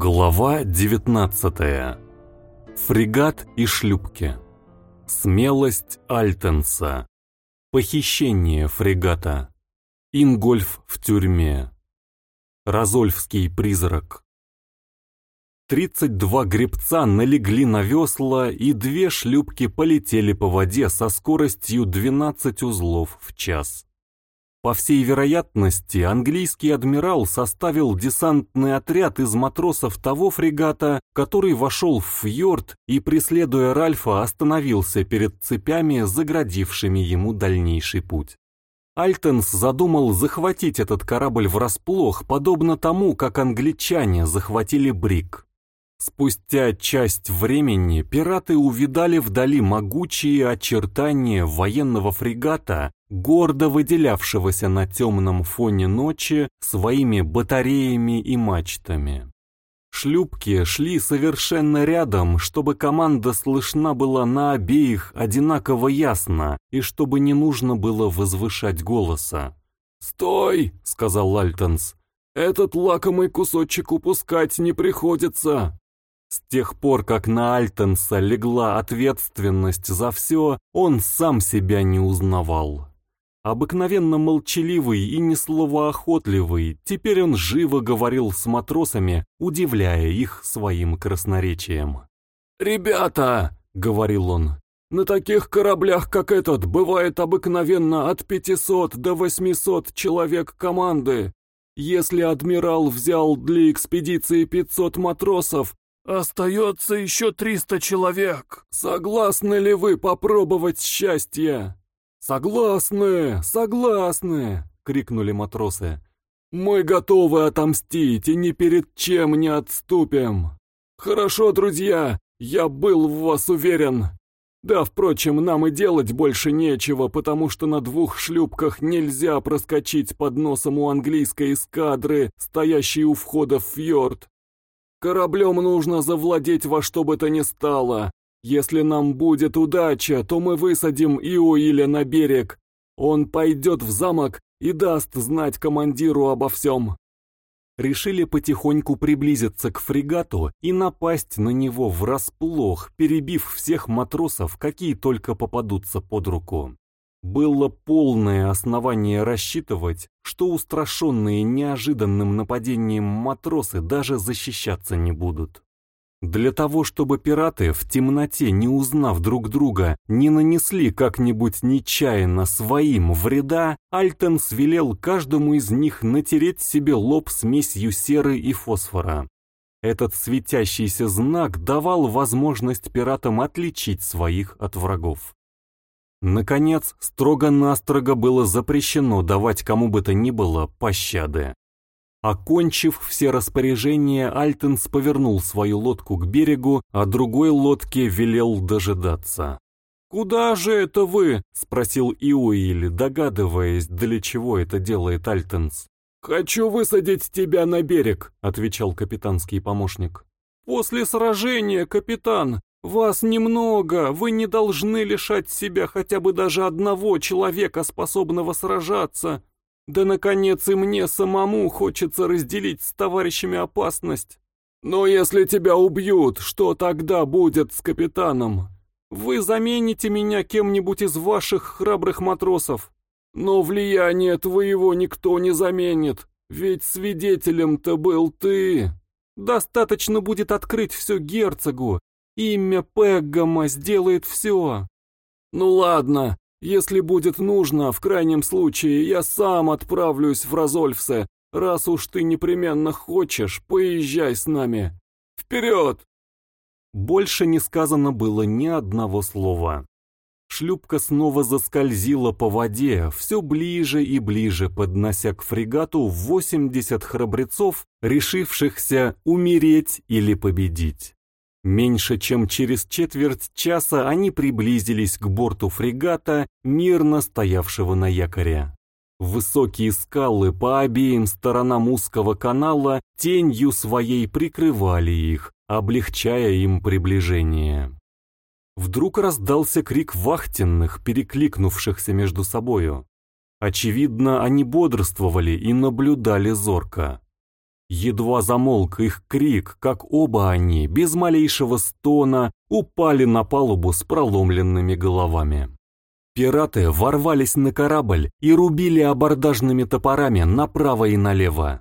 Глава 19. Фрегат и шлюпки. Смелость Альтенса. Похищение фрегата. Ингольф в тюрьме. Разольфский призрак. 32 гребца налегли на весла, и две шлюпки полетели по воде со скоростью 12 узлов в час. По всей вероятности, английский адмирал составил десантный отряд из матросов того фрегата, который вошел в фьорд и, преследуя Ральфа, остановился перед цепями, заградившими ему дальнейший путь. Альтенс задумал захватить этот корабль врасплох, подобно тому, как англичане захватили Брик. Спустя часть времени пираты увидали вдали могучие очертания военного фрегата, гордо выделявшегося на темном фоне ночи своими батареями и мачтами. Шлюпки шли совершенно рядом, чтобы команда слышна была на обеих одинаково ясно и чтобы не нужно было возвышать голоса. «Стой!» — сказал Альтонс. «Этот лакомый кусочек упускать не приходится!» С тех пор, как на Альтенса легла ответственность за все, он сам себя не узнавал. Обыкновенно молчаливый и несловоохотливый, теперь он живо говорил с матросами, удивляя их своим красноречием. «Ребята!» — говорил он. «На таких кораблях, как этот, бывает обыкновенно от 500 до 800 человек команды. Если адмирал взял для экспедиции 500 матросов, «Остается еще триста человек. Согласны ли вы попробовать счастье?» «Согласны, согласны!» — крикнули матросы. «Мы готовы отомстить и ни перед чем не отступим. Хорошо, друзья, я был в вас уверен. Да, впрочем, нам и делать больше нечего, потому что на двух шлюпках нельзя проскочить под носом у английской эскадры, стоящей у входа в фьорд. Кораблем нужно завладеть во что бы то ни стало. Если нам будет удача, то мы высадим Иоиля на берег. Он пойдет в замок и даст знать командиру обо всем. Решили потихоньку приблизиться к фрегату и напасть на него врасплох, перебив всех матросов, какие только попадутся под руку. Было полное основание рассчитывать, что устрашенные неожиданным нападением матросы даже защищаться не будут. Для того, чтобы пираты в темноте, не узнав друг друга, не нанесли как-нибудь нечаянно своим вреда, Альтенс велел каждому из них натереть себе лоб смесью серы и фосфора. Этот светящийся знак давал возможность пиратам отличить своих от врагов. Наконец, строго-настрого было запрещено давать кому бы то ни было пощады. Окончив все распоряжения, Альтенс повернул свою лодку к берегу, а другой лодке велел дожидаться. «Куда же это вы?» — спросил Иуиль, догадываясь, для чего это делает Альтенс. «Хочу высадить тебя на берег», — отвечал капитанский помощник. «После сражения, капитан, вас немного, вы не должны лишать себя хотя бы даже одного человека, способного сражаться. Да, наконец, и мне самому хочется разделить с товарищами опасность. Но если тебя убьют, что тогда будет с капитаном? Вы замените меня кем-нибудь из ваших храбрых матросов. Но влияние твоего никто не заменит, ведь свидетелем-то был ты. Достаточно будет открыть все герцогу, Имя Пеггама сделает все. Ну ладно, если будет нужно, в крайнем случае, я сам отправлюсь в Розольфсе. Раз уж ты непременно хочешь, поезжай с нами. Вперед! Больше не сказано было ни одного слова. Шлюпка снова заскользила по воде, все ближе и ближе, поднося к фрегату 80 храбрецов, решившихся умереть или победить. Меньше чем через четверть часа они приблизились к борту фрегата, мирно стоявшего на якоре. Высокие скалы по обеим сторонам узкого канала тенью своей прикрывали их, облегчая им приближение. Вдруг раздался крик вахтенных, перекликнувшихся между собою. Очевидно, они бодрствовали и наблюдали зорко. Едва замолк их крик, как оба они, без малейшего стона, упали на палубу с проломленными головами. Пираты ворвались на корабль и рубили абордажными топорами направо и налево.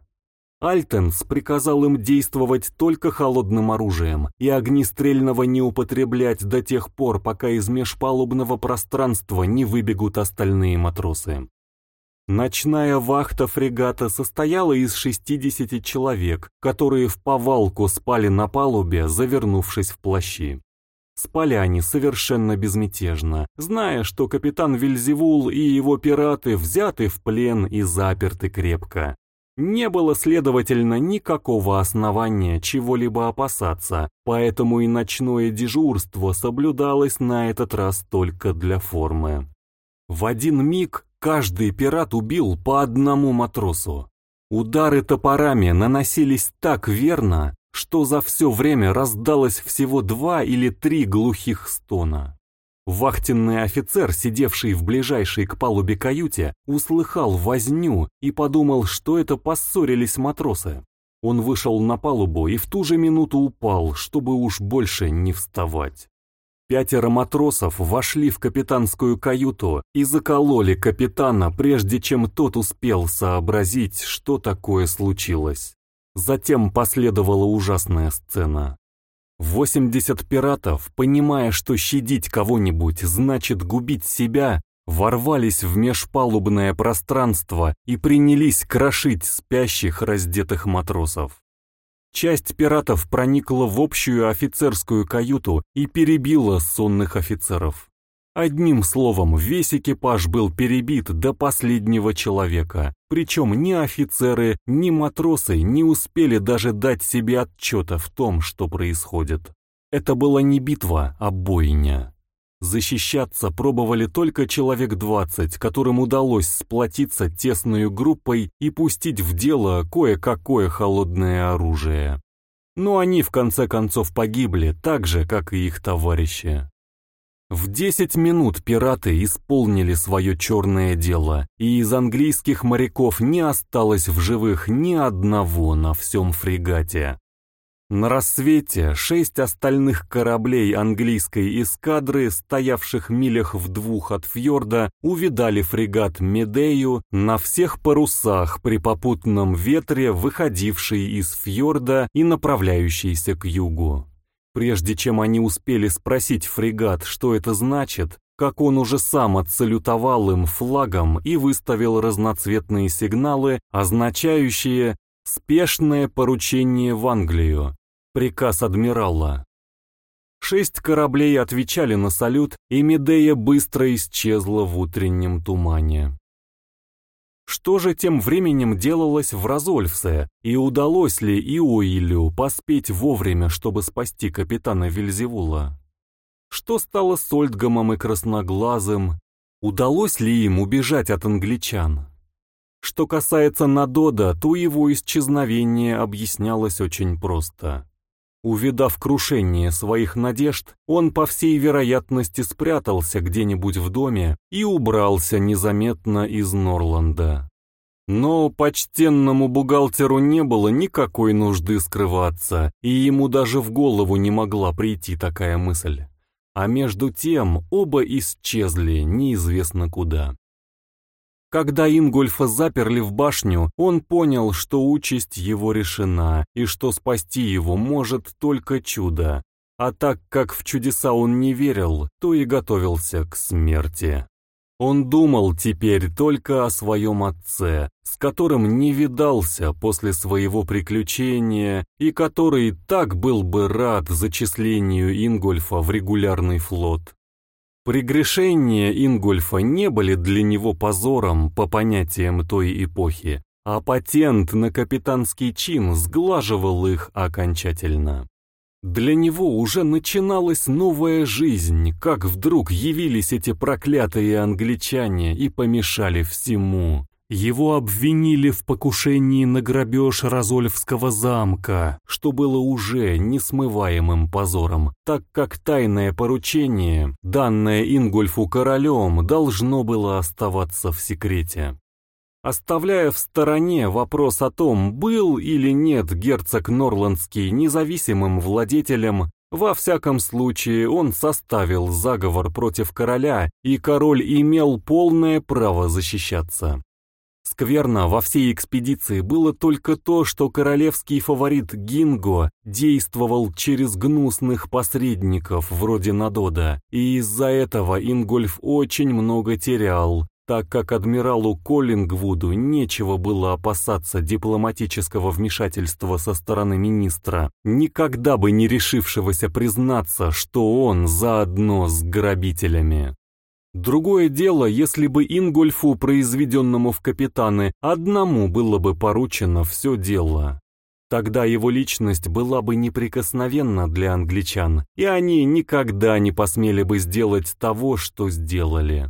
Альтенс приказал им действовать только холодным оружием и огнестрельного не употреблять до тех пор, пока из межпалубного пространства не выбегут остальные матросы. Ночная вахта фрегата состояла из 60 человек, которые в повалку спали на палубе, завернувшись в плащи. Спали они совершенно безмятежно, зная, что капитан Вильзевул и его пираты взяты в плен и заперты крепко. Не было, следовательно, никакого основания чего-либо опасаться, поэтому и ночное дежурство соблюдалось на этот раз только для формы. В один миг каждый пират убил по одному матросу. Удары топорами наносились так верно, что за все время раздалось всего два или три глухих стона. Вахтенный офицер, сидевший в ближайшей к палубе каюте, услыхал возню и подумал, что это поссорились матросы. Он вышел на палубу и в ту же минуту упал, чтобы уж больше не вставать. Пятеро матросов вошли в капитанскую каюту и закололи капитана, прежде чем тот успел сообразить, что такое случилось. Затем последовала ужасная сцена. 80 пиратов, понимая, что щадить кого-нибудь значит губить себя, ворвались в межпалубное пространство и принялись крошить спящих раздетых матросов. Часть пиратов проникла в общую офицерскую каюту и перебила сонных офицеров. Одним словом, весь экипаж был перебит до последнего человека, причем ни офицеры, ни матросы не успели даже дать себе отчета в том, что происходит. Это была не битва, а бойня. Защищаться пробовали только человек 20, которым удалось сплотиться тесной группой и пустить в дело кое-какое холодное оружие. Но они в конце концов погибли, так же, как и их товарищи. В 10 минут пираты исполнили свое черное дело, и из английских моряков не осталось в живых ни одного на всем фрегате. На рассвете шесть остальных кораблей английской эскадры, стоявших милях в двух от фьорда, увидали фрегат Медею на всех парусах при попутном ветре, выходивший из фьорда и направляющийся к югу. Прежде чем они успели спросить фрегат, что это значит, как он уже сам отсалютовал им флагом и выставил разноцветные сигналы, означающие «спешное поручение в Англию», приказ адмирала. Шесть кораблей отвечали на салют, и Медея быстро исчезла в утреннем тумане. Что же тем временем делалось в Розольфсе, и удалось ли Иоилю поспеть вовремя, чтобы спасти капитана Вильзевула? Что стало с Ольдгамом и Красноглазым? Удалось ли им убежать от англичан? Что касается Надода, то его исчезновение объяснялось очень просто. Увидав крушение своих надежд, он по всей вероятности спрятался где-нибудь в доме и убрался незаметно из Норланда. Но почтенному бухгалтеру не было никакой нужды скрываться, и ему даже в голову не могла прийти такая мысль. А между тем оба исчезли неизвестно куда. Когда Ингольфа заперли в башню, он понял, что участь его решена, и что спасти его может только чудо. А так как в чудеса он не верил, то и готовился к смерти. Он думал теперь только о своем отце, с которым не видался после своего приключения и который так был бы рад зачислению Ингольфа в регулярный флот. Прегрешения Ингольфа не были для него позором по понятиям той эпохи, а патент на капитанский чин сглаживал их окончательно. Для него уже начиналась новая жизнь, как вдруг явились эти проклятые англичане и помешали всему. Его обвинили в покушении на грабеж Розольфского замка, что было уже несмываемым позором, так как тайное поручение, данное Ингольфу королем, должно было оставаться в секрете. оставляя в стороне вопрос о том, был или нет герцог Норландский независимым владетелем, во всяком случае он составил заговор против короля, и король имел полное право защищаться. Скверно во всей экспедиции было только то, что королевский фаворит Гинго действовал через гнусных посредников вроде Надода, и из-за этого Ингольф очень много терял, так как адмиралу Коллингвуду нечего было опасаться дипломатического вмешательства со стороны министра, никогда бы не решившегося признаться, что он заодно с грабителями. Другое дело, если бы Ингольфу, произведенному в капитаны, одному было бы поручено все дело. Тогда его личность была бы неприкосновенна для англичан, и они никогда не посмели бы сделать того, что сделали.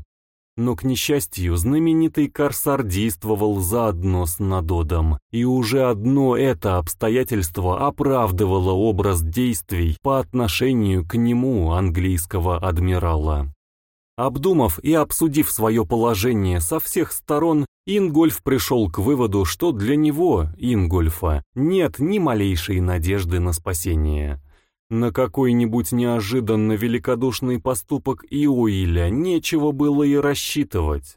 Но, к несчастью, знаменитый Корсар действовал заодно с Надодом, и уже одно это обстоятельство оправдывало образ действий по отношению к нему английского адмирала. Обдумав и обсудив свое положение со всех сторон, Ингольф пришел к выводу, что для него, Ингольфа, нет ни малейшей надежды на спасение. На какой-нибудь неожиданно великодушный поступок Иоиля нечего было и рассчитывать.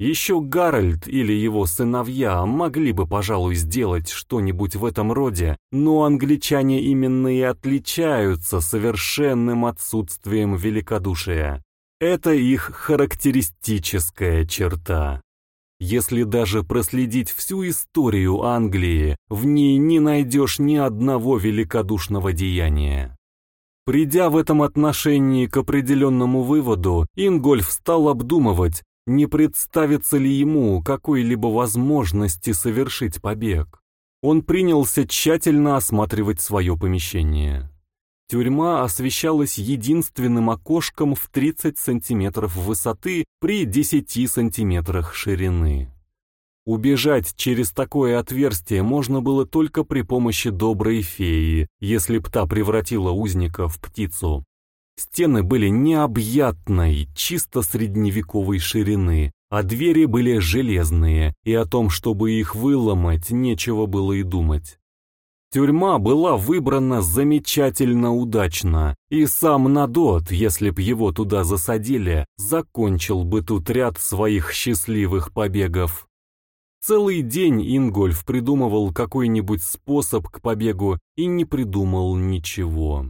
Еще Гарольд или его сыновья могли бы, пожалуй, сделать что-нибудь в этом роде, но англичане именно и отличаются совершенным отсутствием великодушия. Это их характеристическая черта. Если даже проследить всю историю Англии, в ней не найдешь ни одного великодушного деяния. Придя в этом отношении к определенному выводу, Ингольф стал обдумывать, не представится ли ему какой-либо возможности совершить побег. Он принялся тщательно осматривать свое помещение. Тюрьма освещалась единственным окошком в 30 сантиметров высоты при 10 сантиметрах ширины. Убежать через такое отверстие можно было только при помощи доброй феи, если б та превратила узника в птицу. Стены были необъятной, чисто средневековой ширины, а двери были железные, и о том, чтобы их выломать, нечего было и думать. Тюрьма была выбрана замечательно удачно, и сам Надот, если б его туда засадили, закончил бы тут ряд своих счастливых побегов. Целый день Ингольф придумывал какой-нибудь способ к побегу и не придумал ничего.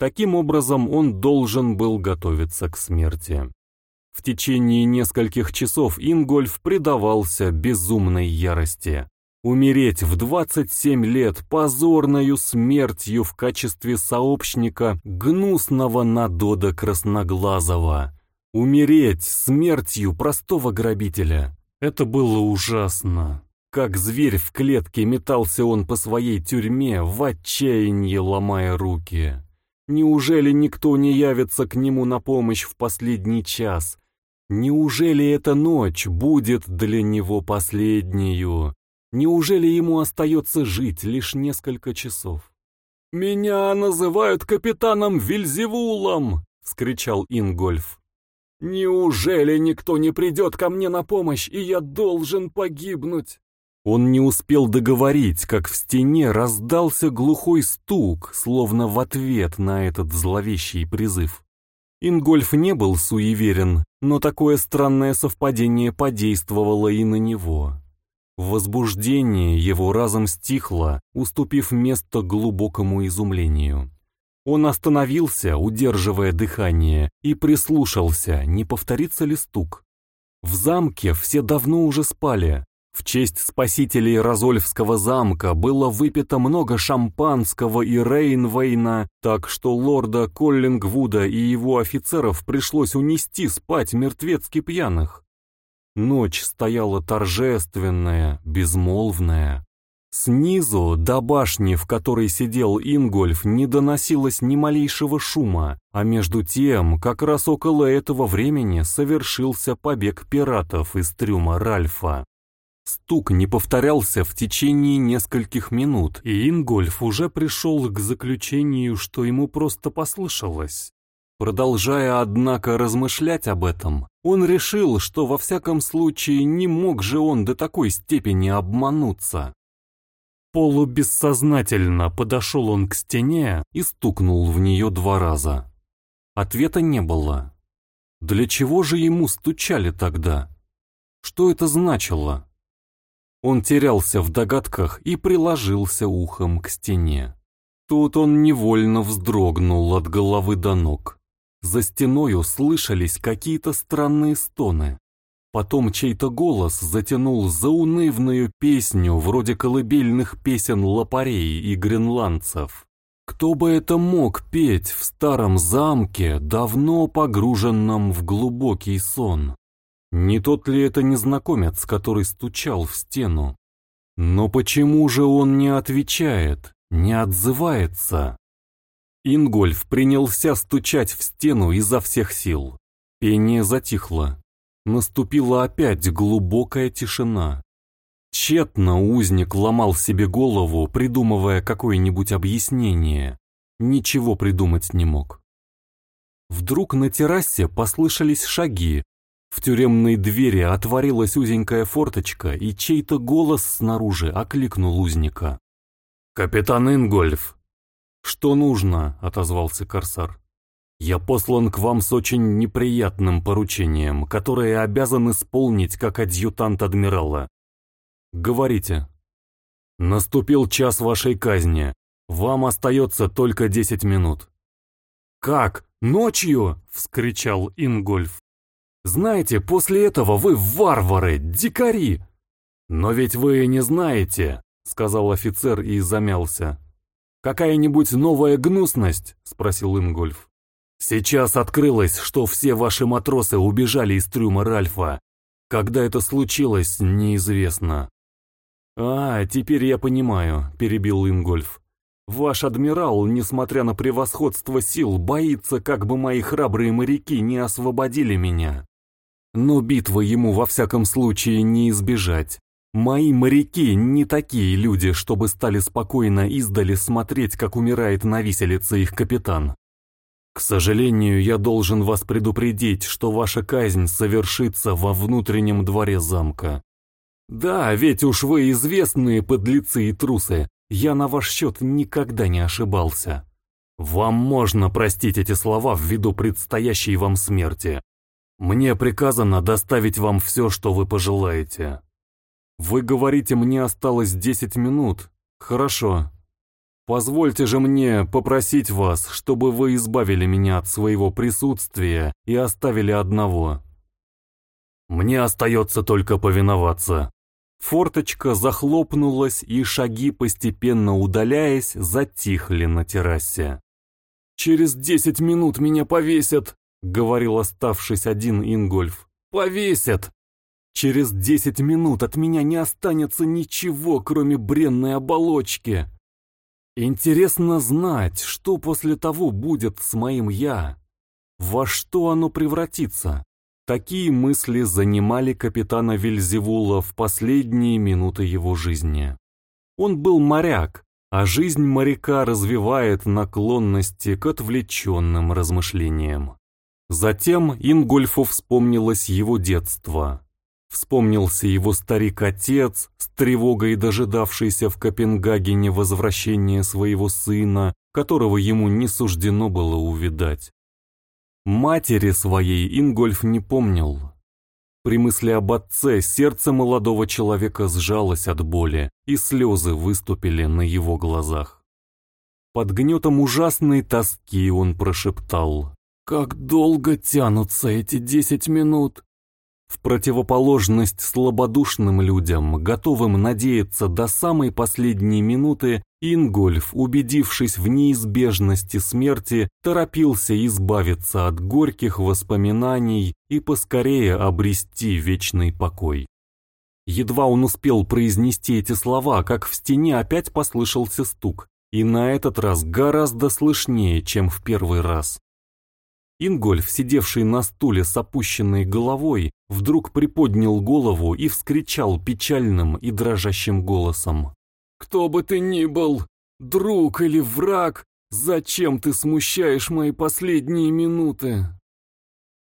Таким образом, он должен был готовиться к смерти. В течение нескольких часов Ингольф предавался безумной ярости. Умереть в 27 лет позорною смертью в качестве сообщника гнусного надода красноглазого. Умереть смертью простого грабителя. Это было ужасно. Как зверь в клетке метался он по своей тюрьме, в отчаянии ломая руки. Неужели никто не явится к нему на помощь в последний час? Неужели эта ночь будет для него последнюю? Неужели ему остается жить лишь несколько часов? «Меня называют капитаном Вильзевулом!» — вскричал Ингольф. «Неужели никто не придет ко мне на помощь, и я должен погибнуть?» Он не успел договорить, как в стене раздался глухой стук, словно в ответ на этот зловещий призыв. Ингольф не был суеверен, но такое странное совпадение подействовало и на него. Возбуждение его разом стихло, уступив место глубокому изумлению. Он остановился, удерживая дыхание, и прислушался, не повторится ли стук. В замке все давно уже спали. В честь спасителей Розольфского замка было выпито много шампанского и рейнвейна, так что лорда Коллингвуда и его офицеров пришлось унести спать мертвецки пьяных. Ночь стояла торжественная, безмолвная. Снизу, до башни, в которой сидел Ингольф, не доносилось ни малейшего шума, а между тем, как раз около этого времени совершился побег пиратов из трюма Ральфа. Стук не повторялся в течение нескольких минут, и Ингольф уже пришел к заключению, что ему просто послышалось. Продолжая, однако, размышлять об этом, он решил, что во всяком случае не мог же он до такой степени обмануться. Полубессознательно подошел он к стене и стукнул в нее два раза. Ответа не было. Для чего же ему стучали тогда? Что это значило? Он терялся в догадках и приложился ухом к стене. Тут он невольно вздрогнул от головы до ног. За стеною слышались какие-то странные стоны. Потом чей-то голос затянул заунывную песню вроде колыбельных песен лопарей и гренландцев. Кто бы это мог петь в старом замке, давно погруженном в глубокий сон? Не тот ли это незнакомец, который стучал в стену? Но почему же он не отвечает, не отзывается? Ингольф принялся стучать в стену изо всех сил. Пение затихло. Наступила опять глубокая тишина. Тщетно узник ломал себе голову, придумывая какое-нибудь объяснение. Ничего придумать не мог. Вдруг на террасе послышались шаги. В тюремной двери отворилась узенькая форточка, и чей-то голос снаружи окликнул узника. «Капитан Ингольф, «Что нужно?» — отозвался Корсар. «Я послан к вам с очень неприятным поручением, которое обязан исполнить как адъютант адмирала. Говорите». «Наступил час вашей казни. Вам остается только десять минут». «Как? Ночью?» — вскричал Ингольф. «Знаете, после этого вы варвары, дикари!» «Но ведь вы не знаете», — сказал офицер и замялся. «Какая-нибудь новая гнусность?» — спросил Ингольф. «Сейчас открылось, что все ваши матросы убежали из трюма Ральфа. Когда это случилось, неизвестно». «А, теперь я понимаю», — перебил Ингольф. «Ваш адмирал, несмотря на превосходство сил, боится, как бы мои храбрые моряки не освободили меня. Но битвы ему во всяком случае не избежать. Мои моряки не такие люди, чтобы стали спокойно издали смотреть, как умирает на виселице их капитан. К сожалению, я должен вас предупредить, что ваша казнь совершится во внутреннем дворе замка. Да, ведь уж вы известные подлецы и трусы, я на ваш счет никогда не ошибался. Вам можно простить эти слова ввиду предстоящей вам смерти. Мне приказано доставить вам все, что вы пожелаете. Вы говорите, мне осталось десять минут. Хорошо. Позвольте же мне попросить вас, чтобы вы избавили меня от своего присутствия и оставили одного. Мне остается только повиноваться. Форточка захлопнулась, и шаги, постепенно удаляясь, затихли на террасе. «Через десять минут меня повесят», — говорил оставшись один Ингольф. «Повесят! Через десять минут от меня не останется ничего, кроме бренной оболочки. Интересно знать, что после того будет с моим «я». Во что оно превратится? Такие мысли занимали капитана Вильзевула в последние минуты его жизни. Он был моряк, а жизнь моряка развивает наклонности к отвлеченным размышлениям. Затем Ингольфу вспомнилось его детство. Вспомнился его старик-отец, с тревогой дожидавшийся в Копенгагене возвращения своего сына, которого ему не суждено было увидать. Матери своей Ингольф не помнил. При мысли об отце сердце молодого человека сжалось от боли, и слезы выступили на его глазах. Под гнетом ужасной тоски он прошептал «Как долго тянутся эти десять минут!» В противоположность слабодушным людям, готовым надеяться до самой последней минуты, Ингольф, убедившись в неизбежности смерти, торопился избавиться от горьких воспоминаний и поскорее обрести вечный покой. Едва он успел произнести эти слова, как в стене опять послышался стук, и на этот раз гораздо слышнее, чем в первый раз. Ингольф, сидевший на стуле с опущенной головой, вдруг приподнял голову и вскричал печальным и дрожащим голосом. «Кто бы ты ни был, друг или враг, Зачем ты смущаешь мои последние минуты?»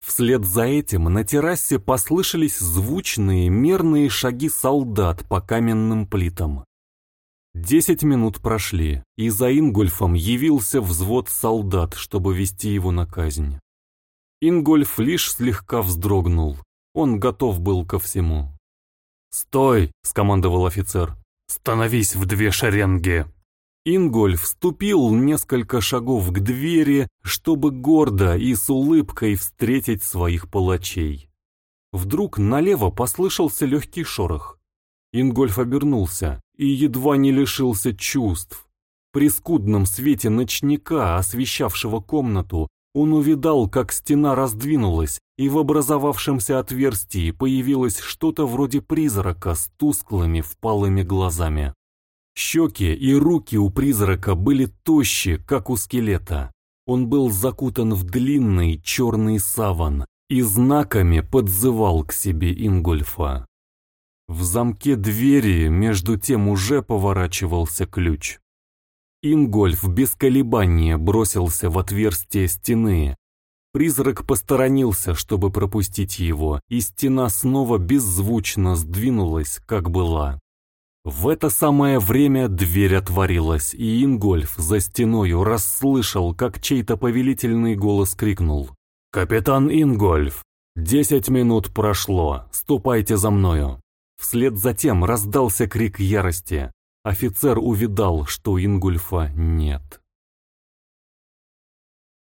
Вслед за этим на террасе послышались звучные, мерные шаги солдат по каменным плитам. Десять минут прошли, и за Ингольфом явился взвод солдат, чтобы вести его на казнь. Ингольф лишь слегка вздрогнул. Он готов был ко всему. «Стой!» — скомандовал офицер. «Становись в две шеренги!» Ингольф вступил несколько шагов к двери, чтобы гордо и с улыбкой встретить своих палачей. Вдруг налево послышался легкий шорох. Ингольф обернулся и едва не лишился чувств. При скудном свете ночника, освещавшего комнату, он увидал, как стена раздвинулась, и в образовавшемся отверстии появилось что-то вроде призрака с тусклыми впалыми глазами. Щеки и руки у призрака были тощи, как у скелета. Он был закутан в длинный черный саван и знаками подзывал к себе Ингольфа. В замке двери между тем уже поворачивался ключ. Ингольф без колебания бросился в отверстие стены. Призрак посторонился, чтобы пропустить его, и стена снова беззвучно сдвинулась, как была. В это самое время дверь отворилась, и Ингольф за стеною расслышал, как чей-то повелительный голос крикнул. «Капитан Ингольф, десять минут прошло, ступайте за мною». Вслед за тем раздался крик ярости. Офицер увидал, что Ингульфа нет.